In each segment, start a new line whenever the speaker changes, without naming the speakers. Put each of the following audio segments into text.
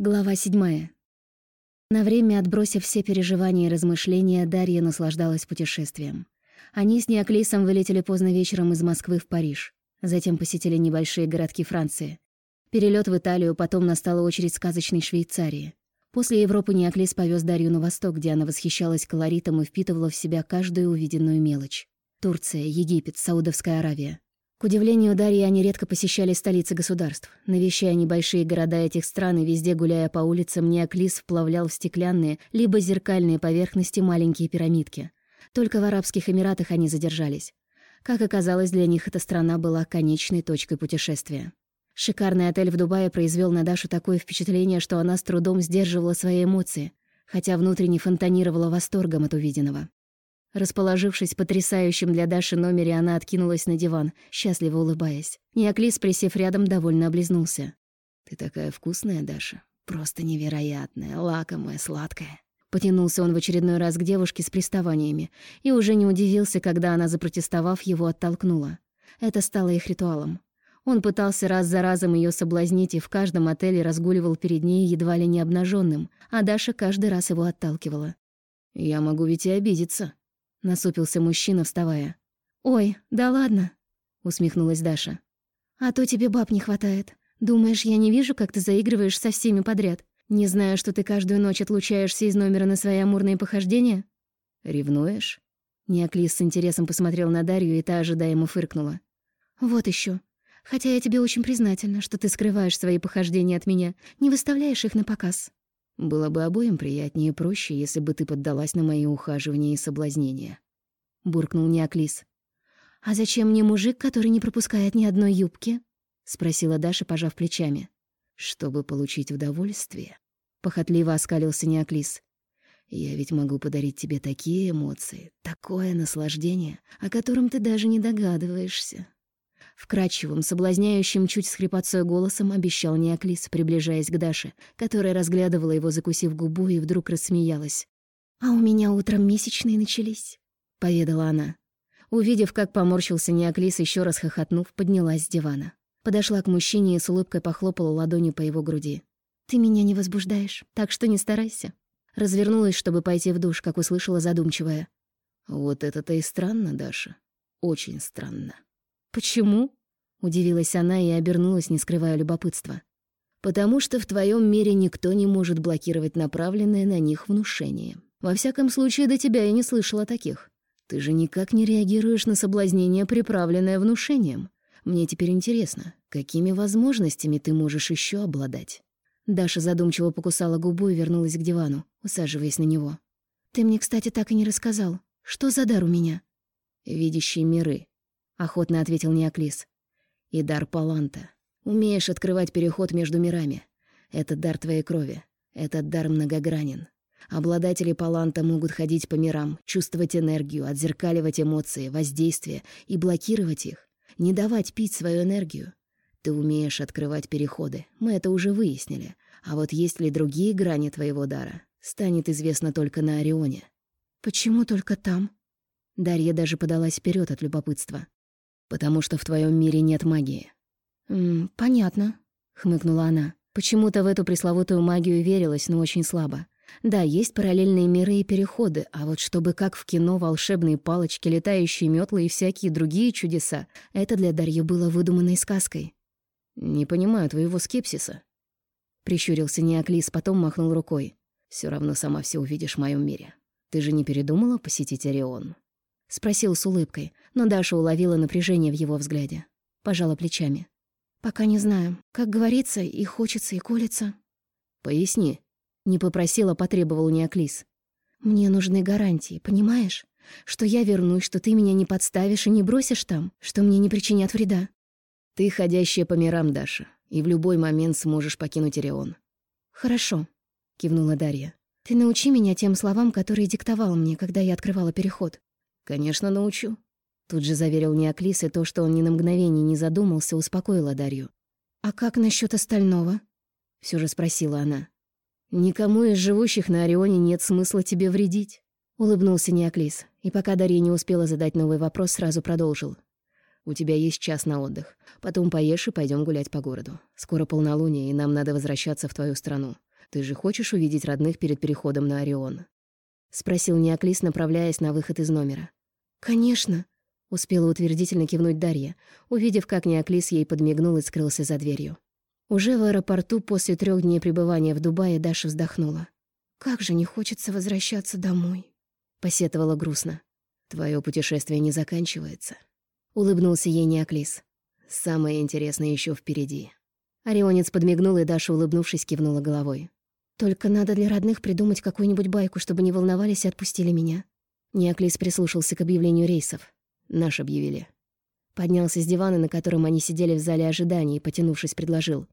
Глава седьмая. На время отбросив все переживания и размышления, Дарья наслаждалась путешествием. Они с Неоклисом вылетели поздно вечером из Москвы в Париж. Затем посетили небольшие городки Франции. Перелет в Италию, потом настала очередь сказочной Швейцарии. После Европы Неоклис повез Дарью на восток, где она восхищалась колоритом и впитывала в себя каждую увиденную мелочь. Турция, Египет, Саудовская Аравия. К удивлению Дарьи, они редко посещали столицы государств. Навещая небольшие города этих стран и везде гуляя по улицам, Неоклис вплавлял в стеклянные, либо зеркальные поверхности маленькие пирамидки. Только в Арабских Эмиратах они задержались. Как оказалось, для них эта страна была конечной точкой путешествия. Шикарный отель в Дубае произвел на Дашу такое впечатление, что она с трудом сдерживала свои эмоции, хотя внутренне фонтанировала восторгом от увиденного. Расположившись в потрясающем для Даши номере, она откинулась на диван, счастливо улыбаясь. Неоклис, присев рядом, довольно облизнулся. «Ты такая вкусная, Даша. Просто невероятная, лакомая, сладкая». Потянулся он в очередной раз к девушке с приставаниями и уже не удивился, когда она, запротестовав, его оттолкнула. Это стало их ритуалом. Он пытался раз за разом ее соблазнить и в каждом отеле разгуливал перед ней едва ли не обнаженным, а Даша каждый раз его отталкивала. «Я могу ведь и обидеться», — насупился мужчина, вставая. «Ой, да ладно», — усмехнулась Даша. «А то тебе баб не хватает. Думаешь, я не вижу, как ты заигрываешь со всеми подряд? Не знаю, что ты каждую ночь отлучаешься из номера на свои амурные похождения?» «Ревнуешь?» Неоклис с интересом посмотрел на Дарью, и та ожидаемо фыркнула. «Вот еще. Хотя я тебе очень признательна, что ты скрываешь свои похождения от меня, не выставляешь их на показ». Было бы обоим приятнее и проще, если бы ты поддалась на мои ухаживания и соблазнения. Буркнул Неоклис. «А зачем мне мужик, который не пропускает ни одной юбки?» Спросила Даша, пожав плечами. «Чтобы получить удовольствие». Похотливо оскалился Неоклис. «Я ведь могу подарить тебе такие эмоции, такое наслаждение, о котором ты даже не догадываешься». Вкрадчивым, соблазняющим чуть с хрипотцой голосом обещал Неоклис, приближаясь к Даше, которая разглядывала его, закусив губу, и вдруг рассмеялась. «А у меня утром месячные начались», — поведала она. Увидев, как поморщился Неоклис, еще раз хохотнув, поднялась с дивана. Подошла к мужчине и с улыбкой похлопала ладонью по его груди. «Ты меня не возбуждаешь, так что не старайся». Развернулась, чтобы пойти в душ, как услышала задумчивая. «Вот это-то и странно, Даша. Очень странно». «Почему?» — удивилась она и обернулась, не скрывая любопытства. «Потому что в твоем мире никто не может блокировать направленное на них внушение. Во всяком случае, до тебя я не слышала таких. Ты же никак не реагируешь на соблазнение, приправленное внушением. Мне теперь интересно, какими возможностями ты можешь еще обладать?» Даша задумчиво покусала губу и вернулась к дивану, усаживаясь на него. «Ты мне, кстати, так и не рассказал. Что за дар у меня?» «Видящие миры», охотно ответил Неоклис. И дар Паланта. Умеешь открывать переход между мирами. Это дар твоей крови. Этот дар многогранен. Обладатели Паланта могут ходить по мирам, чувствовать энергию, отзеркаливать эмоции, воздействия и блокировать их. Не давать пить свою энергию. Ты умеешь открывать переходы, мы это уже выяснили. А вот есть ли другие грани твоего дара, станет известно только на Орионе. Почему только там? Дарья даже подалась вперед от любопытства потому что в твоем мире нет магии». «М «Понятно», — хмыкнула она. Почему-то в эту пресловутую магию верилась, но очень слабо. Да, есть параллельные миры и переходы, а вот чтобы как в кино волшебные палочки, летающие метлы и всякие другие чудеса, это для Дарьи было выдуманной сказкой. «Не понимаю твоего скепсиса», — прищурился Неоклис, потом махнул рукой. Все равно сама все увидишь в моем мире. Ты же не передумала посетить Орион?» Спросил с улыбкой, но Даша уловила напряжение в его взгляде. Пожала плечами. «Пока не знаю. Как говорится, и хочется, и колется». «Поясни». Не попросила, потребовал Неоклис. «Мне нужны гарантии, понимаешь? Что я вернусь, что ты меня не подставишь и не бросишь там, что мне не причинят вреда». «Ты ходящая по мирам, Даша, и в любой момент сможешь покинуть Орион». «Хорошо», — кивнула Дарья. «Ты научи меня тем словам, которые диктовал мне, когда я открывала переход. «Конечно, научу». Тут же заверил Неоклис, и то, что он ни на мгновение не задумался, успокоило Дарью. «А как насчет остального?» — все же спросила она. «Никому из живущих на Орионе нет смысла тебе вредить», — улыбнулся Неоклис, и пока Дарья не успела задать новый вопрос, сразу продолжил. «У тебя есть час на отдых. Потом поешь и пойдем гулять по городу. Скоро полнолуние, и нам надо возвращаться в твою страну.
Ты же хочешь увидеть родных перед переходом на Орион?» — спросил Неоклис, направляясь на выход из номера.
«Конечно», — успела утвердительно кивнуть Дарья, увидев, как Неоклис ей подмигнул и скрылся за дверью. Уже в аэропорту после трех дней пребывания в Дубае Даша вздохнула. «Как же не хочется возвращаться домой», — посетовала грустно.
«Твое путешествие не заканчивается», —
улыбнулся ей Неоклис.
«Самое интересное еще впереди».
Орионец подмигнул, и Даша, улыбнувшись, кивнула головой. «Только надо для родных придумать какую-нибудь байку, чтобы не волновались и отпустили меня». Неоклис прислушался к объявлению рейсов.
«Наш объявили».
Поднялся с дивана, на котором они сидели в зале ожидания, и, потянувшись, предложил.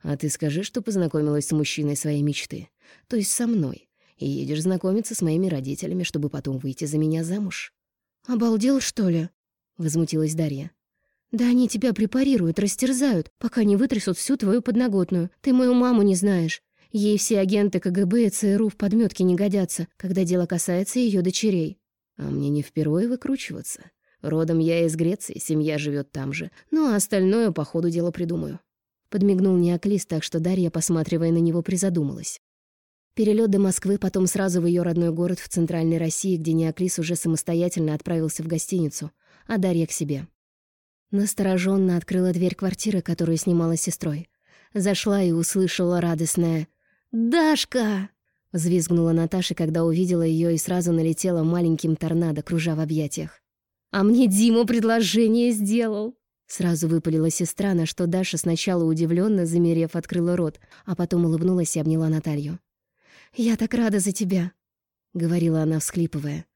«А ты скажи, что познакомилась с мужчиной своей мечты, то есть со мной, и едешь знакомиться с моими родителями, чтобы потом выйти за меня замуж».
«Обалдел, что ли?» — возмутилась Дарья. «Да они тебя препарируют, растерзают, пока не вытрясут всю твою подноготную. Ты мою маму не знаешь. Ей все агенты КГБ и ЦРУ в подметке не годятся, когда дело касается ее дочерей».
«А мне не впервые выкручиваться. Родом я из Греции, семья живет там же. Ну, а остальное по ходу дела придумаю».
Подмигнул Неоклис, так что Дарья, посматривая на него, призадумалась. Перелет до Москвы, потом сразу в ее родной город в Центральной России, где Неоклис уже самостоятельно отправился в гостиницу, а Дарья к себе. Настороженно открыла дверь квартиры, которую снимала сестрой. Зашла и услышала радостное «Дашка!» Взвизгнула Наташа, когда увидела ее и сразу налетела маленьким торнадо, кружа в объятиях. «А мне Дима предложение сделал!» Сразу выпалила сестра, на что Даша сначала удивленно, замерев, открыла рот, а потом улыбнулась и обняла Наталью. «Я так рада за тебя», — говорила она, всхлипывая.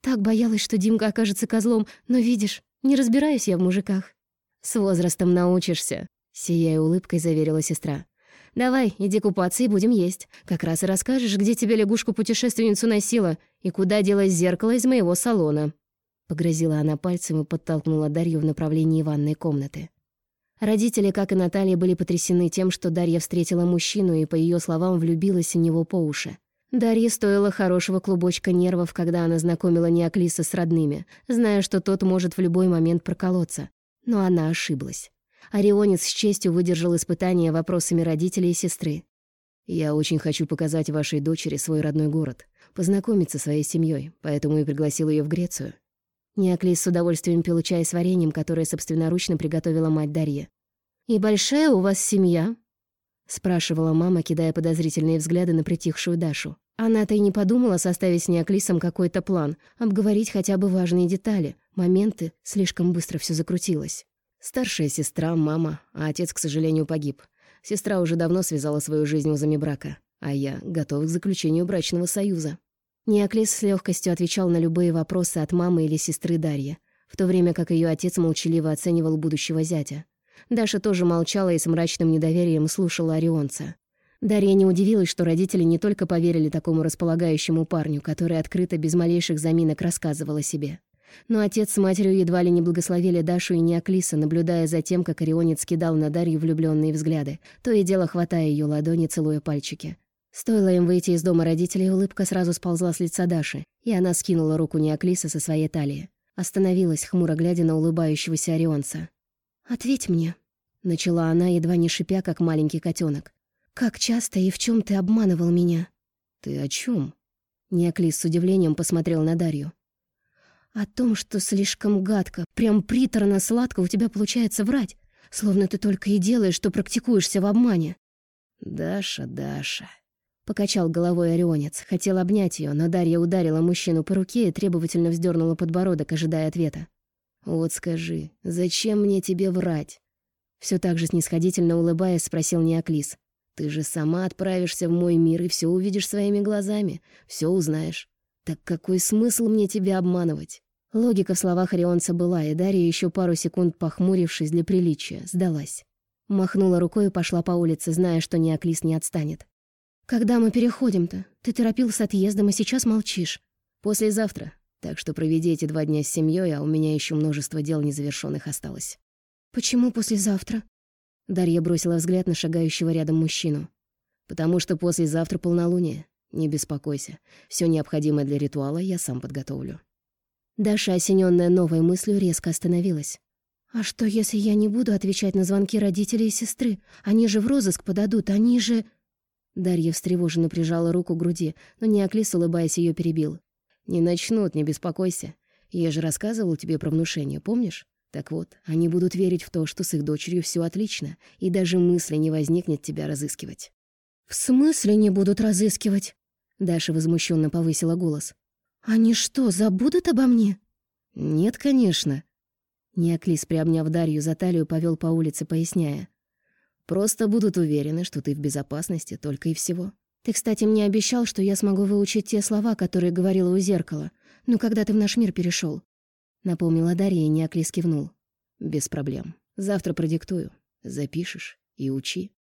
«Так боялась, что Димка окажется козлом, но видишь, не разбираюсь я в мужиках». «С возрастом научишься», — сияя улыбкой заверила сестра. «Давай, иди купаться и будем есть. Как раз и расскажешь, где тебе лягушку-путешественницу носила и куда делось зеркало из моего салона». Погрозила она пальцем и подтолкнула Дарью в направлении ванной комнаты. Родители, как и Наталья, были потрясены тем, что Дарья встретила мужчину и, по ее словам, влюбилась в него по уши. Дарье стоило хорошего клубочка нервов, когда она знакомила Неоклиса с родными, зная, что тот может в любой момент проколоться. Но она ошиблась. Орионец с честью выдержал испытания вопросами родителей и сестры.
«Я очень хочу показать вашей дочери свой родной город, познакомиться со своей семьей, поэтому и пригласил ее в Грецию».
Неоклис с удовольствием пил чай с вареньем, которое собственноручно приготовила мать Дарьи. «И большая у вас семья?» — спрашивала мама, кидая подозрительные взгляды на притихшую Дашу. Она-то и не подумала составить с Неоклисом какой-то план, обговорить хотя бы важные детали, моменты, слишком быстро все закрутилось.
Старшая сестра, мама, а отец, к сожалению, погиб. Сестра уже давно связала свою жизнь узами брака, а я готов к заключению брачного союза.
Неоклис с легкостью отвечал на любые вопросы от мамы или сестры Дарьи, в то время как ее отец молчаливо оценивал будущего зятя. Даша тоже молчала и с мрачным недоверием слушала Орионца. Дарья не удивилась, что родители не только поверили такому располагающему парню, который открыто, без малейших заминок рассказывал о себе. Но отец с матерью едва ли не благословили Дашу и Неоклиса, наблюдая за тем, как Орионец кидал на Дарью влюбленные взгляды, то и дело хватая ее ладони, целуя пальчики. Стоило им выйти из дома родителей, улыбка сразу сползла с лица Даши, и она скинула руку Неоклиса со своей талии. Остановилась, хмуро глядя на улыбающегося Орионца. «Ответь мне», — начала она, едва не шипя, как маленький котенок. «Как часто и в чем ты обманывал меня?»
«Ты о чем?
Неоклис с удивлением посмотрел на Дарью. «О том, что слишком гадко, прям приторно-сладко у тебя получается врать, словно ты только и делаешь, что практикуешься в обмане».
«Даша, Даша», —
покачал головой Орионец. Хотел обнять ее, но Дарья ударила мужчину по руке и требовательно вздернула подбородок, ожидая ответа.
«Вот скажи, зачем мне тебе врать?»
Все так же снисходительно улыбаясь, спросил Неоклис.
Ты же сама отправишься в мой мир и все увидишь своими глазами, все узнаешь. Так какой смысл мне тебя обманывать?
Логика в словах Орионца была, и Дарья, еще пару секунд похмурившись для приличия, сдалась. Махнула рукой и пошла по улице, зная, что Неоклис не отстанет. «Когда мы переходим-то? Ты торопился с отъездом, и сейчас молчишь».
«Послезавтра. Так что проведи эти два дня с семьей, а у меня еще множество дел незавершенных осталось».
«Почему послезавтра?» Дарья бросила взгляд на шагающего рядом мужчину.
«Потому что послезавтра полнолуние. Не беспокойся. Все необходимое для ритуала я сам подготовлю».
Даша, осененная новой мыслью, резко остановилась. «А что, если я не буду отвечать на звонки родителей и сестры? Они же в розыск подадут, они же...» Дарья встревоженно прижала руку к груди, но Неоклис, улыбаясь, ее перебил.
«Не начнут, не беспокойся. Я же рассказывал тебе про внушение, помнишь? Так вот, они будут верить в то, что с их дочерью все отлично, и даже мысли не возникнет тебя разыскивать».
«В смысле не будут разыскивать?» Даша возмущенно повысила голос. «Они что, забудут обо мне?»
«Нет, конечно».
Неоклис, приобняв Дарью за талию, повел по улице, поясняя.
Просто будут уверены, что ты в безопасности, только и всего.
Ты, кстати, мне обещал, что я смогу выучить те слова, которые говорила у зеркала. Ну, когда ты в наш мир перешел. Напомнила Дарья, и Неоклис кивнул.
Без проблем. Завтра продиктую. Запишешь и учи.